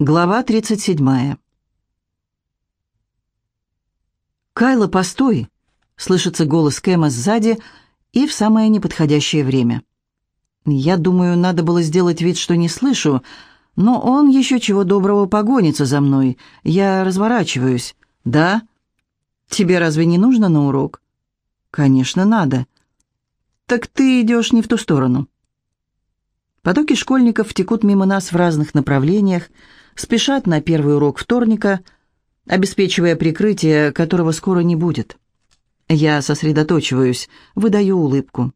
Глава 37. «Кайла, постой!» — слышится голос Кэма сзади и в самое неподходящее время. Я думаю, надо было сделать вид, что не слышу, но он еще чего доброго погонится за мной. Я разворачиваюсь. «Да? Тебе разве не нужно на урок?» «Конечно, надо». «Так ты идешь не в ту сторону». Потоки школьников текут мимо нас в разных направлениях, спешат на первый урок вторника, обеспечивая прикрытие, которого скоро не будет. Я сосредоточиваюсь, выдаю улыбку.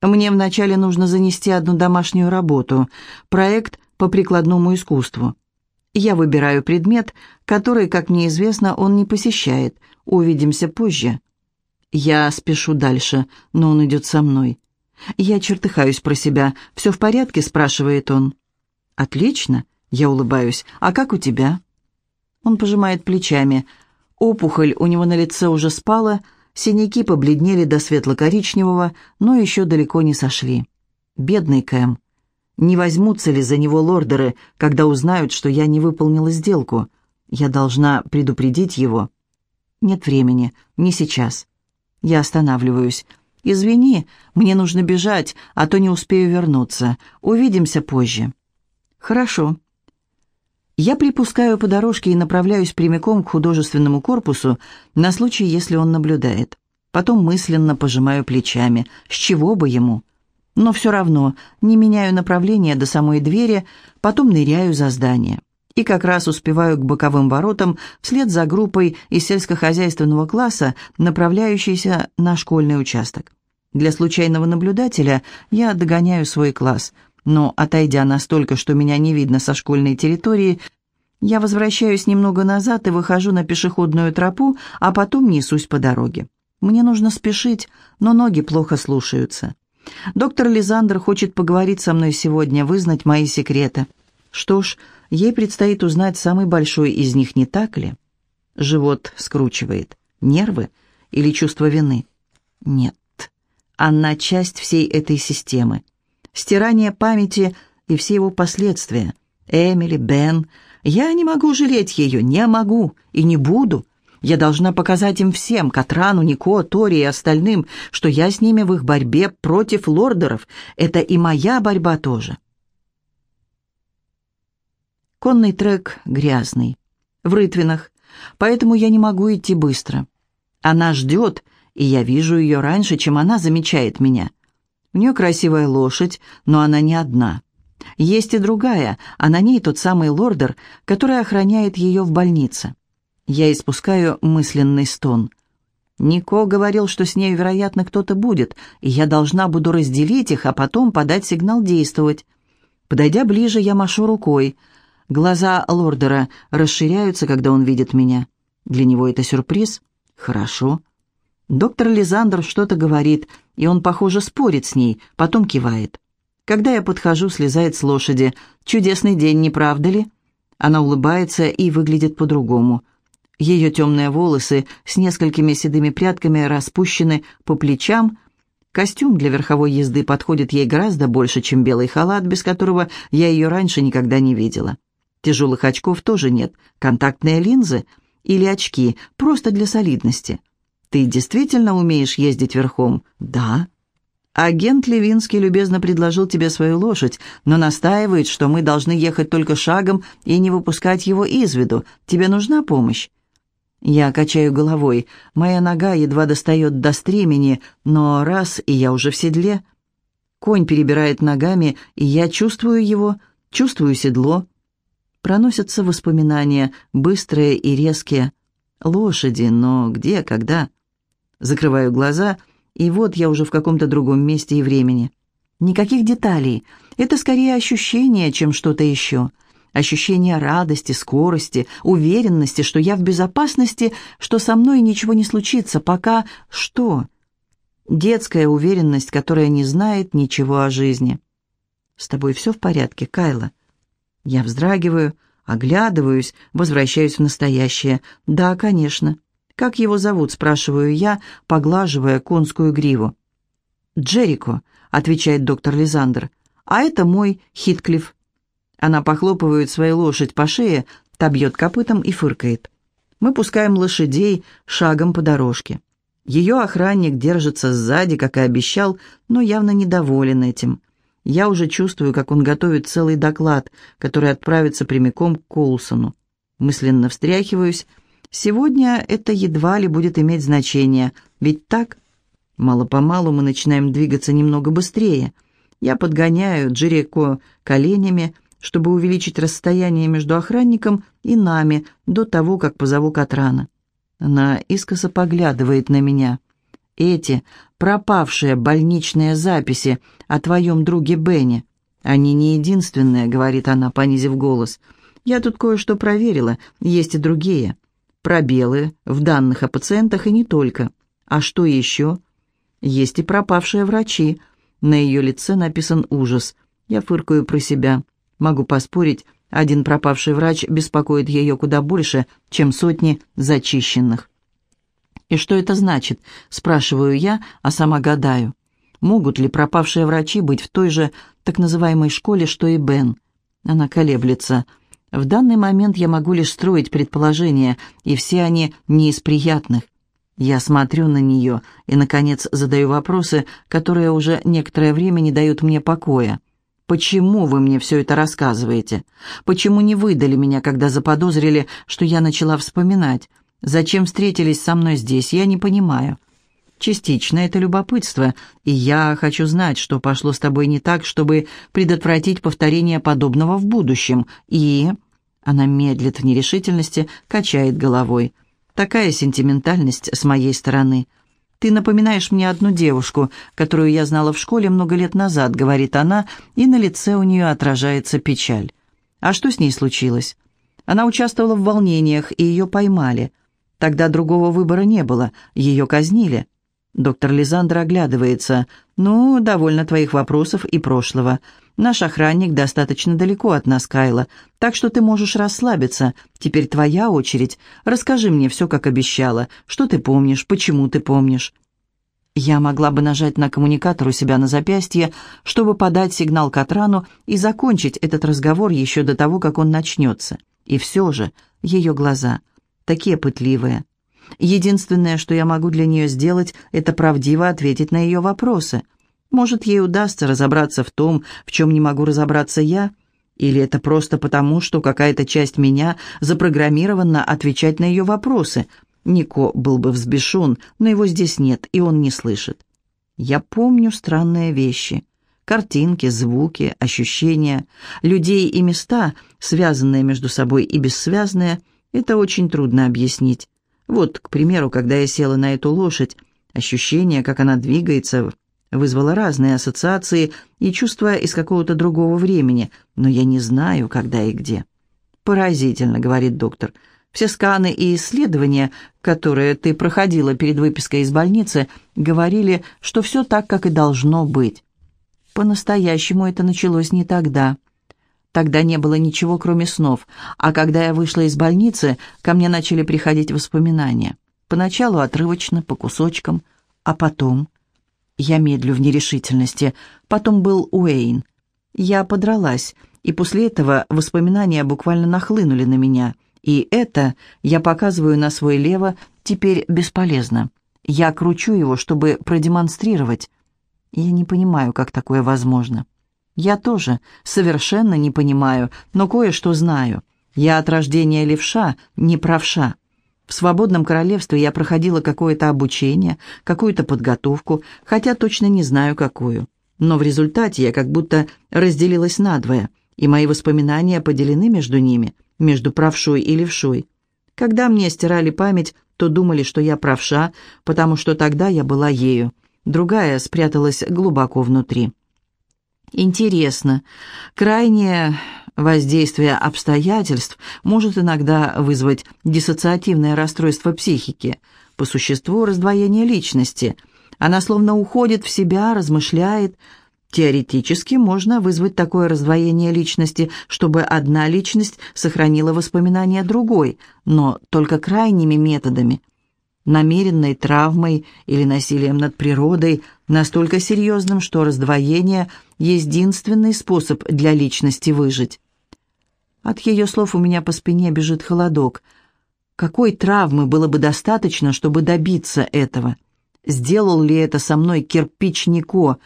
Мне вначале нужно занести одну домашнюю работу, проект по прикладному искусству. Я выбираю предмет, который, как мне известно, он не посещает. Увидимся позже. Я спешу дальше, но он идет со мной. Я чертыхаюсь про себя. «Все в порядке?» – спрашивает он. «Отлично. Я улыбаюсь. «А как у тебя?» Он пожимает плечами. Опухоль у него на лице уже спала, синяки побледнели до светло-коричневого, но еще далеко не сошли. Бедный Кэм. Не возьмутся ли за него лордеры, когда узнают, что я не выполнила сделку? Я должна предупредить его. Нет времени, не сейчас. Я останавливаюсь. «Извини, мне нужно бежать, а то не успею вернуться. Увидимся позже». «Хорошо», я припускаю по дорожке и направляюсь прямиком к художественному корпусу на случай, если он наблюдает. Потом мысленно пожимаю плечами. С чего бы ему? Но все равно не меняю направление до самой двери, потом ныряю за здание. И как раз успеваю к боковым воротам вслед за группой из сельскохозяйственного класса, направляющейся на школьный участок. Для случайного наблюдателя я догоняю свой класс – но, отойдя настолько, что меня не видно со школьной территории, я возвращаюсь немного назад и выхожу на пешеходную тропу, а потом несусь по дороге. Мне нужно спешить, но ноги плохо слушаются. Доктор Лизандр хочет поговорить со мной сегодня, вызнать мои секреты. Что ж, ей предстоит узнать самый большой из них, не так ли? Живот скручивает. Нервы или чувство вины? Нет. Она часть всей этой системы стирание памяти и все его последствия. Эмили, Бен. Я не могу жалеть ее, не могу и не буду. Я должна показать им всем, Катрану, Нико, Тори и остальным, что я с ними в их борьбе против лордеров. Это и моя борьба тоже. Конный трек грязный, в рытвинах, поэтому я не могу идти быстро. Она ждет, и я вижу ее раньше, чем она замечает меня. У нее красивая лошадь, но она не одна. Есть и другая, а на ней тот самый лордер, который охраняет ее в больнице. Я испускаю мысленный стон. Нико говорил, что с ней, вероятно, кто-то будет, и я должна буду разделить их, а потом подать сигнал действовать. Подойдя ближе, я машу рукой. Глаза лордера расширяются, когда он видит меня. Для него это сюрприз. Хорошо. Доктор Лизандр что-то говорит, и он, похоже, спорит с ней, потом кивает. Когда я подхожу, слезает с лошади. «Чудесный день, не правда ли?» Она улыбается и выглядит по-другому. Ее темные волосы с несколькими седыми прядками распущены по плечам. Костюм для верховой езды подходит ей гораздо больше, чем белый халат, без которого я ее раньше никогда не видела. Тяжелых очков тоже нет. Контактные линзы или очки, просто для солидности. «Ты действительно умеешь ездить верхом?» «Да». «Агент Левинский любезно предложил тебе свою лошадь, но настаивает, что мы должны ехать только шагом и не выпускать его из виду. Тебе нужна помощь?» Я качаю головой. Моя нога едва достает до стремени, но раз, и я уже в седле. Конь перебирает ногами, и я чувствую его, чувствую седло. Проносятся воспоминания, быстрые и резкие. Лошади, но где, когда? Закрываю глаза, и вот я уже в каком-то другом месте и времени. Никаких деталей. Это скорее ощущение, чем что-то еще. Ощущение радости, скорости, уверенности, что я в безопасности, что со мной ничего не случится, пока что? Детская уверенность, которая не знает ничего о жизни. «С тобой все в порядке, Кайла?» Я вздрагиваю, оглядываюсь, возвращаюсь в настоящее. «Да, конечно». «Как его зовут?» – спрашиваю я, поглаживая конскую гриву. «Джерико», – отвечает доктор Лизандр. «А это мой Хитклифф». Она похлопывает свою лошадь по шее, та бьет копытом и фыркает. Мы пускаем лошадей шагом по дорожке. Ее охранник держится сзади, как и обещал, но явно недоволен этим. Я уже чувствую, как он готовит целый доклад, который отправится прямиком к Коулсону. Мысленно встряхиваюсь. Сегодня это едва ли будет иметь значение, ведь так? Мало-помалу мы начинаем двигаться немного быстрее. Я подгоняю Джереко коленями, чтобы увеличить расстояние между охранником и нами до того, как позову Катрана. Она искоса поглядывает на меня. Эти пропавшие больничные записи о твоем друге Бене. Они не единственные, говорит она, понизив голос. Я тут кое-что проверила, есть и другие. Пробелы в данных о пациентах и не только. А что еще? Есть и пропавшие врачи. На ее лице написан ужас. Я фыркаю про себя. Могу поспорить, один пропавший врач беспокоит ее куда больше, чем сотни зачищенных. «И что это значит?» – спрашиваю я, а сама гадаю. Могут ли пропавшие врачи быть в той же так называемой школе, что и Бен? Она колеблется. В данный момент я могу лишь строить предположения, и все они не из приятных. Я смотрю на нее и, наконец, задаю вопросы, которые уже некоторое время не дают мне покоя. Почему вы мне все это рассказываете? Почему не выдали меня, когда заподозрили, что я начала вспоминать? Зачем встретились со мной здесь, я не понимаю. Частично это любопытство, и я хочу знать, что пошло с тобой не так, чтобы предотвратить повторение подобного в будущем. И... Она медлит в нерешительности, качает головой. Такая сентиментальность с моей стороны — «Ты напоминаешь мне одну девушку, которую я знала в школе много лет назад», — говорит она, и на лице у нее отражается печаль. «А что с ней случилось?» Она участвовала в волнениях, и ее поймали. Тогда другого выбора не было, ее казнили. Доктор Лизандр оглядывается. «Ну, довольно твоих вопросов и прошлого. Наш охранник достаточно далеко от нас, Кайла, так что ты можешь расслабиться. Теперь твоя очередь. Расскажи мне все, как обещала. Что ты помнишь, почему ты помнишь?» Я могла бы нажать на коммуникатор у себя на запястье, чтобы подать сигнал Катрану и закончить этот разговор еще до того, как он начнется. И все же ее глаза такие пытливые. Единственное, что я могу для нее сделать, это правдиво ответить на ее вопросы. Может, ей удастся разобраться в том, в чем не могу разобраться я? Или это просто потому, что какая-то часть меня запрограммирована отвечать на ее вопросы? Нико был бы взбешен, но его здесь нет, и он не слышит. Я помню странные вещи. Картинки, звуки, ощущения, людей и места, связанные между собой и бессвязные, это очень трудно объяснить. Вот, к примеру, когда я села на эту лошадь, ощущение, как она двигается, вызвало разные ассоциации и чувства из какого-то другого времени, но я не знаю, когда и где. «Поразительно», — говорит доктор. «Все сканы и исследования, которые ты проходила перед выпиской из больницы, говорили, что все так, как и должно быть. По-настоящему это началось не тогда. Тогда не было ничего, кроме снов, а когда я вышла из больницы, ко мне начали приходить воспоминания. Поначалу отрывочно, по кусочкам, а потом... Я медлю в нерешительности. Потом был Уэйн. Я подралась, и после этого воспоминания буквально нахлынули на меня. И это, я показываю на свой лево, теперь бесполезно. Я кручу его, чтобы продемонстрировать. Я не понимаю, как такое возможно. Я тоже совершенно не понимаю, но кое-что знаю. Я от рождения левша, не правша. В свободном королевстве я проходила какое-то обучение, какую-то подготовку, хотя точно не знаю какую. Но в результате я как будто разделилась надвое, и мои воспоминания поделены между ними, между правшой и левшой. Когда мне стирали память, то думали, что я правша, потому что тогда я была ею. Другая спряталась глубоко внутри. Интересно, крайнее Воздействие обстоятельств может иногда вызвать диссоциативное расстройство психики, по существу раздвоение личности. Она словно уходит в себя, размышляет. Теоретически можно вызвать такое раздвоение личности, чтобы одна личность сохранила воспоминания другой, но только крайними методами – намеренной травмой или насилием над природой, настолько серьезным, что раздвоение – единственный способ для личности выжить. От ее слов у меня по спине бежит холодок. Какой травмы было бы достаточно, чтобы добиться этого? Сделал ли это со мной кирпич Нико?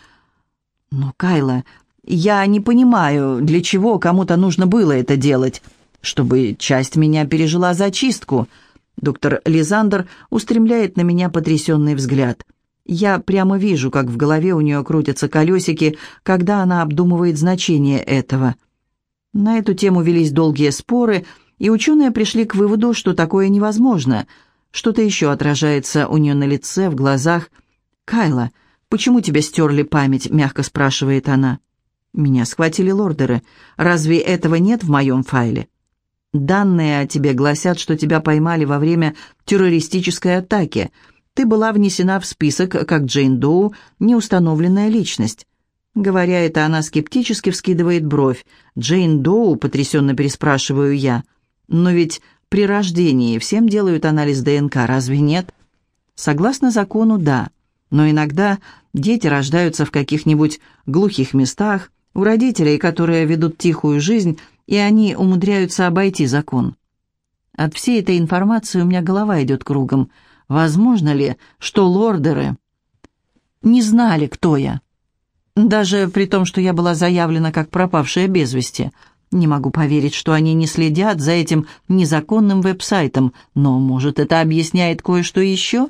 Но, Кайла, я не понимаю, для чего кому-то нужно было это делать. Чтобы часть меня пережила зачистку. Доктор Лизандер устремляет на меня потрясенный взгляд. Я прямо вижу, как в голове у нее крутятся колесики, когда она обдумывает значение этого. На эту тему велись долгие споры, и ученые пришли к выводу, что такое невозможно. Что-то еще отражается у нее на лице, в глазах. «Кайла, почему тебя стерли память?» — мягко спрашивает она. «Меня схватили лордеры. Разве этого нет в моем файле?» «Данные о тебе гласят, что тебя поймали во время террористической атаки. Ты была внесена в список как Джейн Доу, неустановленная личность». Говоря это, она скептически вскидывает бровь. «Джейн Доу?» — потрясенно переспрашиваю я. «Но ведь при рождении всем делают анализ ДНК, разве нет?» Согласно закону, да. Но иногда дети рождаются в каких-нибудь глухих местах, у родителей, которые ведут тихую жизнь, и они умудряются обойти закон. От всей этой информации у меня голова идет кругом. Возможно ли, что лордеры не знали, кто я? Даже при том, что я была заявлена как пропавшая без вести. Не могу поверить, что они не следят за этим незаконным веб-сайтом, но, может, это объясняет кое-что еще?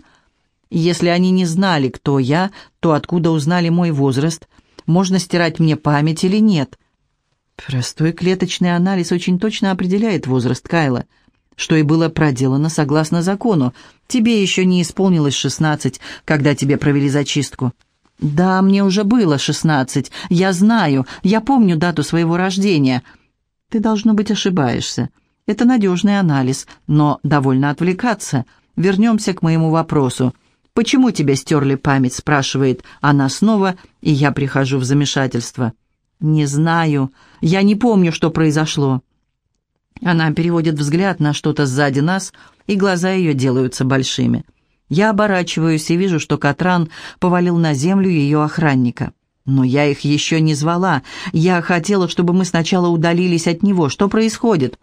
Если они не знали, кто я, то откуда узнали мой возраст – можно стирать мне память или нет. Простой клеточный анализ очень точно определяет возраст Кайла, что и было проделано согласно закону. Тебе еще не исполнилось шестнадцать, когда тебе провели зачистку. Да, мне уже было шестнадцать. Я знаю, я помню дату своего рождения. Ты, должно быть, ошибаешься. Это надежный анализ, но довольно отвлекаться. Вернемся к моему вопросу. «Почему тебя стерли память?» – спрашивает она снова, и я прихожу в замешательство. «Не знаю. Я не помню, что произошло». Она переводит взгляд на что-то сзади нас, и глаза ее делаются большими. Я оборачиваюсь и вижу, что Катран повалил на землю ее охранника. Но я их еще не звала. Я хотела, чтобы мы сначала удалились от него. Что происходит?»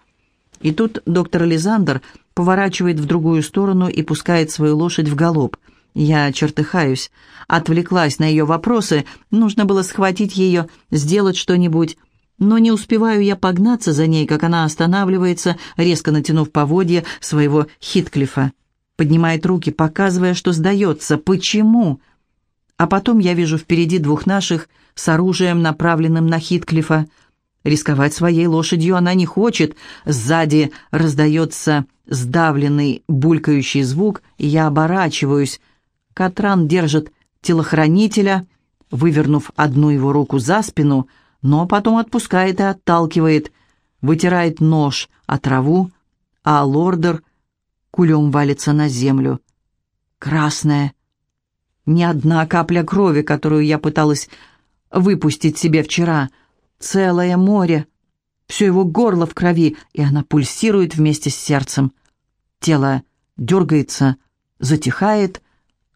И тут доктор Лизандер поворачивает в другую сторону и пускает свою лошадь в галоп – я чертыхаюсь, отвлеклась на ее вопросы, нужно было схватить ее, сделать что-нибудь. Но не успеваю я погнаться за ней, как она останавливается, резко натянув поводья своего Хитклифа. Поднимает руки, показывая, что сдается. Почему? А потом я вижу впереди двух наших с оружием, направленным на Хитклифа. Рисковать своей лошадью она не хочет. Сзади раздается сдавленный, булькающий звук, и я оборачиваюсь — Катран держит телохранителя, вывернув одну его руку за спину, но потом отпускает и отталкивает, вытирает нож о траву, а лордер кулем валится на землю. Красная. Ни одна капля крови, которую я пыталась выпустить себе вчера. Целое море. Все его горло в крови, и она пульсирует вместе с сердцем. Тело дергается, затихает,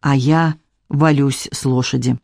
а я валюсь с лошади.